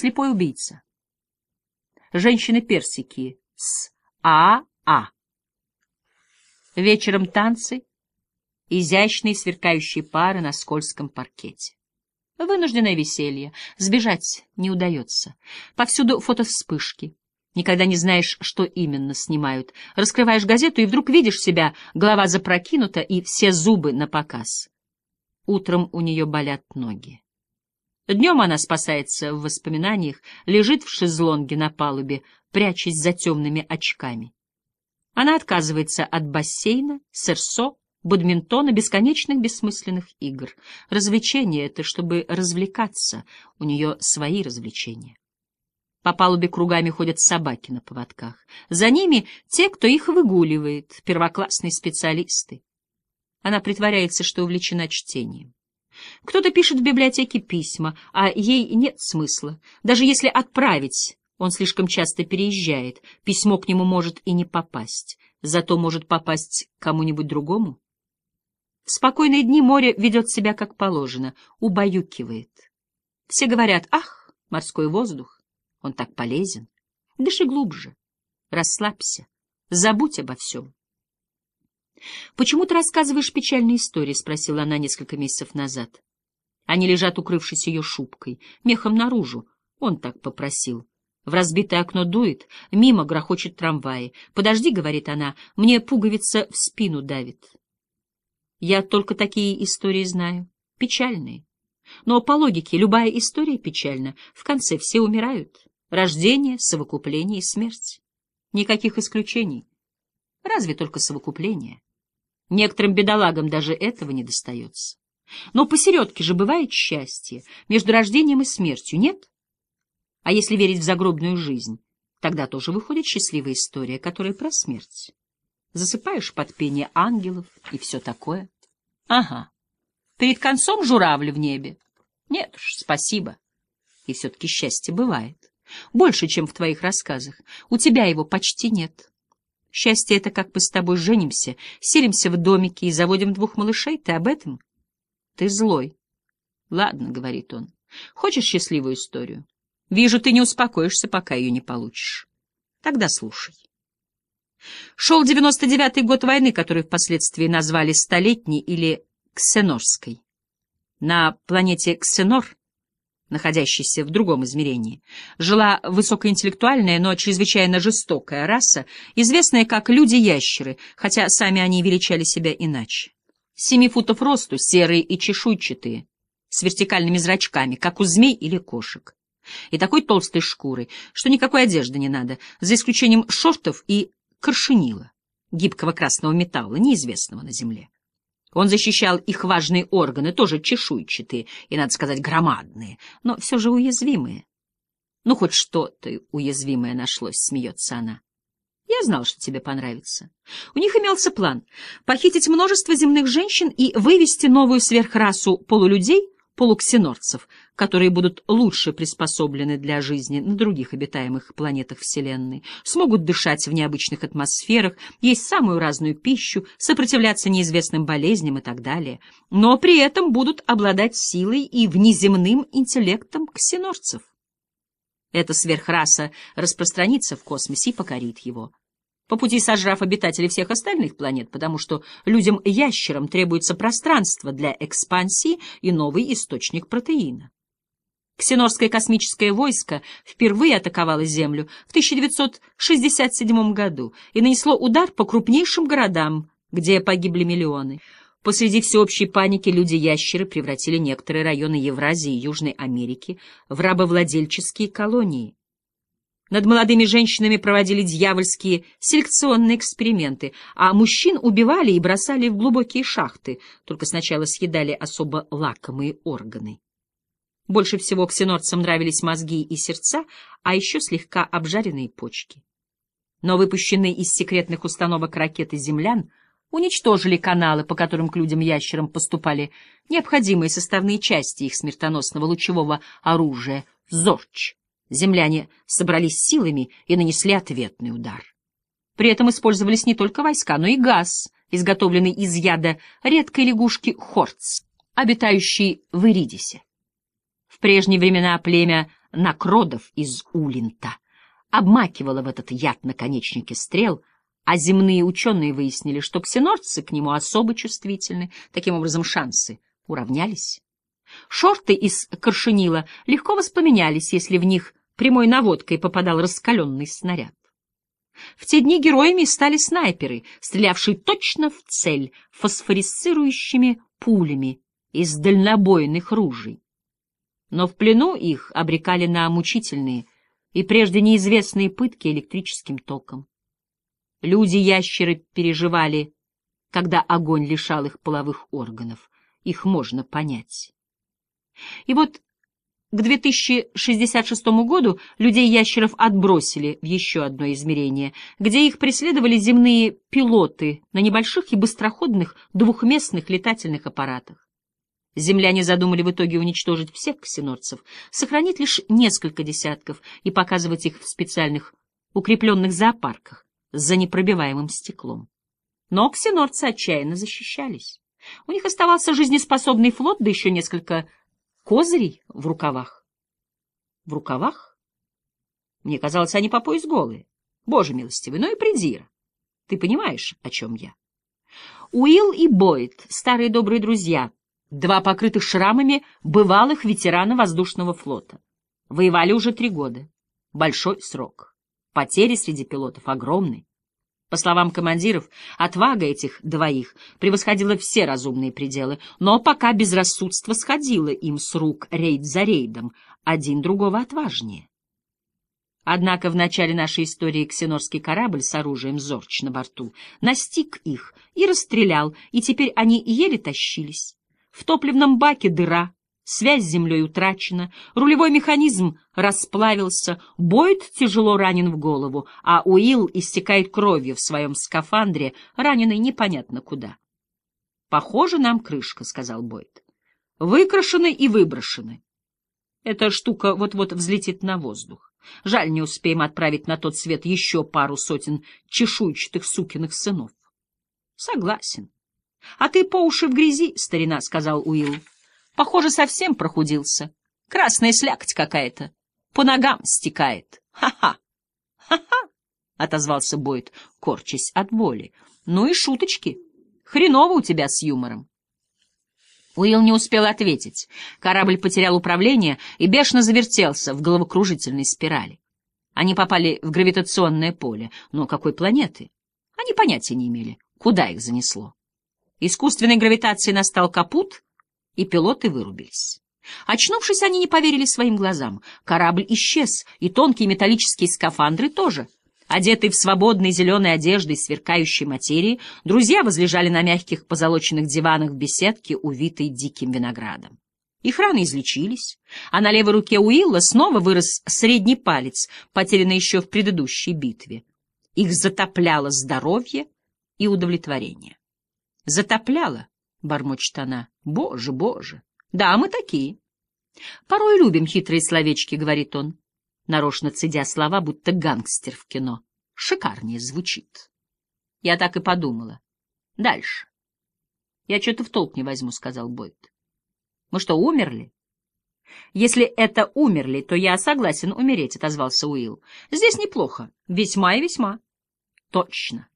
Слепой убийца. Женщины-персики с А.А. Вечером танцы, изящные сверкающие пары на скользком паркете. Вынужденное веселье, сбежать не удается. Повсюду фотовспышки. Никогда не знаешь, что именно снимают. Раскрываешь газету и вдруг видишь себя, голова запрокинута и все зубы на показ. Утром у нее болят ноги. Днем она спасается в воспоминаниях, лежит в шезлонге на палубе, прячась за темными очками. Она отказывается от бассейна, серсо, бадминтона, бесконечных бессмысленных игр. Развлечение — это чтобы развлекаться, у нее свои развлечения. По палубе кругами ходят собаки на поводках. За ними те, кто их выгуливает, первоклассные специалисты. Она притворяется, что увлечена чтением. Кто-то пишет в библиотеке письма, а ей нет смысла. Даже если отправить, он слишком часто переезжает, письмо к нему может и не попасть, зато может попасть кому-нибудь другому. В спокойные дни море ведет себя как положено, убаюкивает. Все говорят, ах, морской воздух, он так полезен. Дыши глубже, расслабься, забудь обо всем. «Почему ты рассказываешь печальные истории?» — спросила она несколько месяцев назад. Они лежат, укрывшись ее шубкой, мехом наружу. Он так попросил. В разбитое окно дует, мимо грохочет трамваи. «Подожди», — говорит она, — «мне пуговица в спину давит». Я только такие истории знаю, печальные. Но по логике любая история печальна. В конце все умирают. Рождение, совокупление и смерть. Никаких исключений. Разве только совокупление. Некоторым бедолагам даже этого не достается. Но посередке же бывает счастье, между рождением и смертью, нет? А если верить в загробную жизнь, тогда тоже выходит счастливая история, которая про смерть. Засыпаешь под пение ангелов и все такое. Ага. Перед концом журавли в небе. Нет уж, спасибо. И все-таки счастье бывает. Больше, чем в твоих рассказах. У тебя его почти нет. Счастье — это как мы с тобой женимся, селимся в домике и заводим двух малышей. Ты об этом? Ты злой. Ладно, — говорит он. Хочешь счастливую историю? Вижу, ты не успокоишься, пока ее не получишь. Тогда слушай. Шел девяносто девятый год войны, который впоследствии назвали Столетней или Ксенорской. На планете Ксенор находящейся в другом измерении, жила высокоинтеллектуальная, но чрезвычайно жестокая раса, известная как люди-ящеры, хотя сами они величали себя иначе. Семи футов росту, серые и чешуйчатые, с вертикальными зрачками, как у змей или кошек. И такой толстой шкурой, что никакой одежды не надо, за исключением шортов и коршинила, гибкого красного металла, неизвестного на Земле. Он защищал их важные органы, тоже чешуйчатые и, надо сказать, громадные, но все же уязвимые. Ну, хоть что-то уязвимое нашлось, смеется она. Я знал, что тебе понравится. У них имелся план — похитить множество земных женщин и вывести новую сверхрасу полулюдей — полуксенорцев, которые будут лучше приспособлены для жизни на других обитаемых планетах Вселенной, смогут дышать в необычных атмосферах, есть самую разную пищу, сопротивляться неизвестным болезням и так далее, но при этом будут обладать силой и внеземным интеллектом ксенорцев. Эта сверхраса распространится в космосе и покорит его по пути сожрав обитателей всех остальных планет, потому что людям-ящерам требуется пространство для экспансии и новый источник протеина. Ксенорское космическое войско впервые атаковало Землю в 1967 году и нанесло удар по крупнейшим городам, где погибли миллионы. Посреди всеобщей паники люди-ящеры превратили некоторые районы Евразии и Южной Америки в рабовладельческие колонии. Над молодыми женщинами проводили дьявольские селекционные эксперименты, а мужчин убивали и бросали в глубокие шахты, только сначала съедали особо лакомые органы. Больше всего ксенорцам нравились мозги и сердца, а еще слегка обжаренные почки. Но выпущенные из секретных установок ракеты землян уничтожили каналы, по которым к людям-ящерам поступали необходимые составные части их смертоносного лучевого оружия — ЗОРЧ. Земляне собрались силами и нанесли ответный удар. При этом использовались не только войска, но и газ, изготовленный из яда редкой лягушки хорц, обитающей в Иридисе. В прежние времена племя накродов из Улинта, обмакивала в этот яд наконечники стрел, а земные ученые выяснили, что ксенорцы к нему особо чувствительны, таким образом шансы уравнялись. Шорты из коршенила легко воспламенялись, если в них прямой наводкой попадал раскаленный снаряд. В те дни героями стали снайперы, стрелявшие точно в цель фосфорисцирующими пулями из дальнобойных ружей. Но в плену их обрекали на мучительные и прежде неизвестные пытки электрическим током. Люди-ящеры переживали, когда огонь лишал их половых органов. Их можно понять. И вот к 2066 году людей-ящеров отбросили в еще одно измерение, где их преследовали земные пилоты на небольших и быстроходных двухместных летательных аппаратах. Земляне задумали в итоге уничтожить всех ксенорцев, сохранить лишь несколько десятков и показывать их в специальных укрепленных зоопарках за непробиваемым стеклом. Но ксенорцы отчаянно защищались. У них оставался жизнеспособный флот, да еще несколько козырей в рукавах. В рукавах? Мне казалось, они по пояс голые. Боже милостивый, ну и придира. Ты понимаешь, о чем я? Уилл и Бойд, старые добрые друзья, два покрытых шрамами бывалых ветерана воздушного флота. Воевали уже три года. Большой срок. Потери среди пилотов огромные. По словам командиров, отвага этих двоих превосходила все разумные пределы, но пока безрассудство сходило им с рук рейд за рейдом, один другого отважнее. Однако в начале нашей истории ксенорский корабль с оружием Зорч на борту настиг их и расстрелял, и теперь они еле тащились. В топливном баке дыра, Связь с землей утрачена, рулевой механизм расплавился, Бойд тяжело ранен в голову, а Уилл истекает кровью в своем скафандре, раненый непонятно куда. — Похоже нам крышка, — сказал Бойд. — Выкрашены и выброшены. Эта штука вот-вот взлетит на воздух. Жаль, не успеем отправить на тот свет еще пару сотен чешуйчатых сукиных сынов. — Согласен. — А ты по уши в грязи, старина, — сказал Уилл. Похоже, совсем прохудился. Красная слякоть какая-то. По ногам стекает. Ха-ха! Ха-ха! — отозвался Бойд, корчась от боли. Ну и шуточки. Хреново у тебя с юмором. Уилл не успел ответить. Корабль потерял управление и бешено завертелся в головокружительной спирали. Они попали в гравитационное поле. Но какой планеты? Они понятия не имели, куда их занесло. Искусственной гравитации настал капут, и пилоты вырубились. Очнувшись, они не поверили своим глазам. Корабль исчез, и тонкие металлические скафандры тоже. Одетые в свободной зеленой одежды сверкающей материи, друзья возлежали на мягких позолоченных диванах в беседке, увитой диким виноградом. Их раны излечились, а на левой руке Уилла снова вырос средний палец, потерянный еще в предыдущей битве. Их затопляло здоровье и удовлетворение. Затопляло, — бормочет она. «Боже, боже! Да, мы такие!» «Порой любим хитрые словечки», — говорит он, нарочно цедя слова, будто гангстер в кино. «Шикарнее звучит». Я так и подумала. «Дальше». «Я что-то в толк не возьму», — сказал Бойд. «Мы что, умерли?» «Если это умерли, то я согласен умереть», — отозвался Уилл. «Здесь неплохо. Весьма и весьма». «Точно.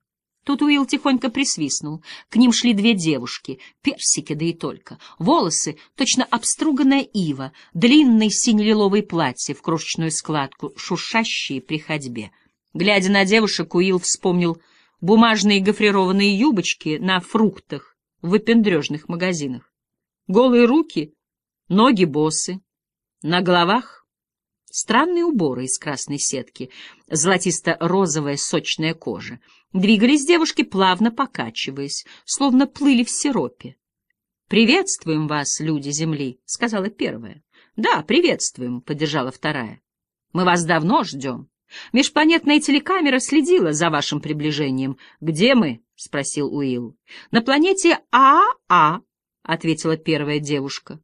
Тут Уилл тихонько присвистнул. К ним шли две девушки, персики, да и только. Волосы, точно обструганная ива, длинные сине-лиловые платья в крошечную складку, шуршащие при ходьбе. Глядя на девушек, Уилл вспомнил бумажные гофрированные юбочки на фруктах в выпендрежных магазинах. Голые руки, ноги босы, на головах Странные уборы из красной сетки, золотисто-розовая сочная кожа. Двигались девушки, плавно покачиваясь, словно плыли в сиропе. «Приветствуем вас, люди Земли», — сказала первая. «Да, приветствуем», — поддержала вторая. «Мы вас давно ждем. Межпланетная телекамера следила за вашим приближением. Где мы?» — спросил Уилл. «На планете АА», — ответила первая девушка.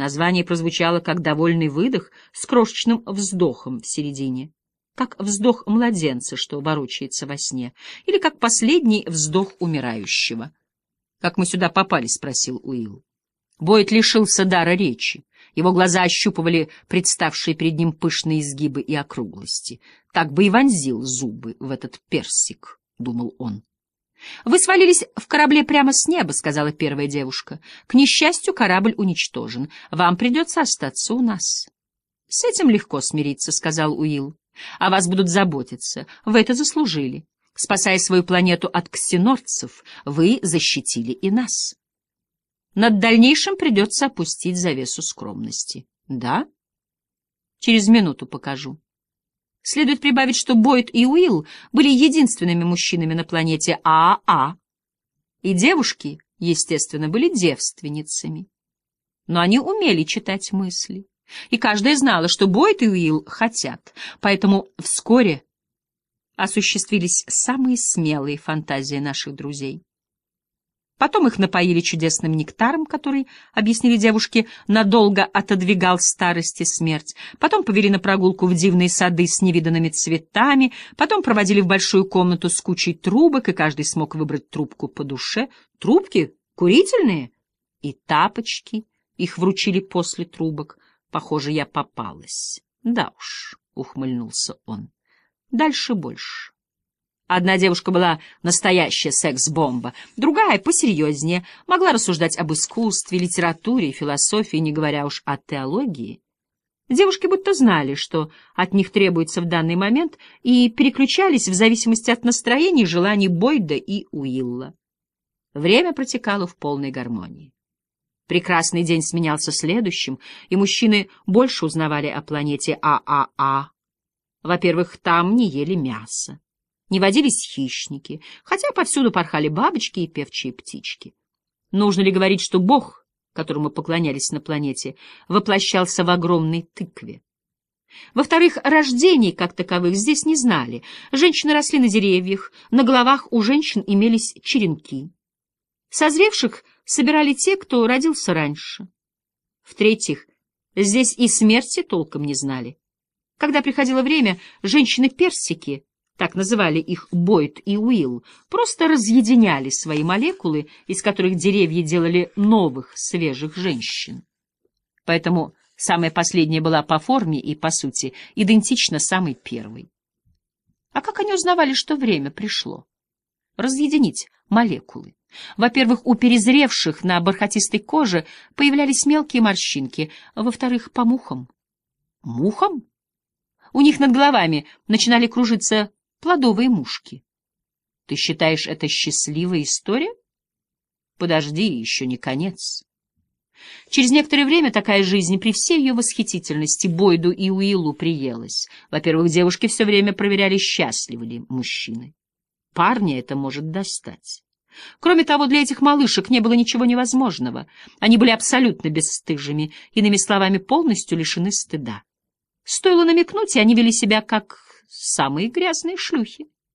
Название прозвучало как довольный выдох с крошечным вздохом в середине, как вздох младенца, что ворочается во сне, или как последний вздох умирающего. — Как мы сюда попали? — спросил Уилл. Бойд лишился дара речи. Его глаза ощупывали представшие перед ним пышные изгибы и округлости. Так бы и вонзил зубы в этот персик, — думал он. — Вы свалились в корабле прямо с неба, — сказала первая девушка. — К несчастью, корабль уничтожен. Вам придется остаться у нас. — С этим легко смириться, — сказал Уилл. — О вас будут заботиться. Вы это заслужили. Спасая свою планету от ксенорцев, вы защитили и нас. Над дальнейшим придется опустить завесу скромности. Да? Через минуту покажу. Следует прибавить, что Бойд и Уилл были единственными мужчинами на планете АА. И девушки, естественно, были девственницами. Но они умели читать мысли. И каждая знала, что Бойд и Уилл хотят. Поэтому вскоре осуществились самые смелые фантазии наших друзей. Потом их напоили чудесным нектаром, который, объяснили девушки, надолго отодвигал старость и смерть. Потом повели на прогулку в дивные сады с невиданными цветами. Потом проводили в большую комнату с кучей трубок, и каждый смог выбрать трубку по душе. Трубки? Курительные? И тапочки. Их вручили после трубок. Похоже, я попалась. Да уж, ухмыльнулся он. Дальше больше. Одна девушка была настоящая секс-бомба, другая, посерьезнее, могла рассуждать об искусстве, литературе и философии, не говоря уж о теологии. Девушки будто знали, что от них требуется в данный момент, и переключались в зависимости от настроений и желаний Бойда и Уилла. Время протекало в полной гармонии. Прекрасный день сменялся следующим, и мужчины больше узнавали о планете ААА. Во-первых, там не ели мясо не водились хищники, хотя повсюду порхали бабочки и певчие птички. Нужно ли говорить, что Бог, которому поклонялись на планете, воплощался в огромной тыкве? Во-вторых, рождений как таковых здесь не знали. Женщины росли на деревьях, на головах у женщин имелись черенки. Созревших собирали те, кто родился раньше. В-третьих, здесь и смерти толком не знали. Когда приходило время, женщины-персики так называли их Бойд и Уилл, просто разъединяли свои молекулы, из которых деревья делали новых, свежих женщин. Поэтому самая последняя была по форме и, по сути, идентична самой первой. А как они узнавали, что время пришло? Разъединить молекулы. Во-первых, у перезревших на бархатистой коже появлялись мелкие морщинки, во-вторых, по мухам. Мухам? У них над головами начинали кружиться плодовые мушки. Ты считаешь, это счастливая история? Подожди, еще не конец. Через некоторое время такая жизнь при всей ее восхитительности Бойду и Уиллу приелась. Во-первых, девушки все время проверяли, счастливы ли мужчины. Парня это может достать. Кроме того, для этих малышек не было ничего невозможного. Они были абсолютно бесстыжими, иными словами, полностью лишены стыда. Стоило намекнуть, и они вели себя как самые грязные шлюхи.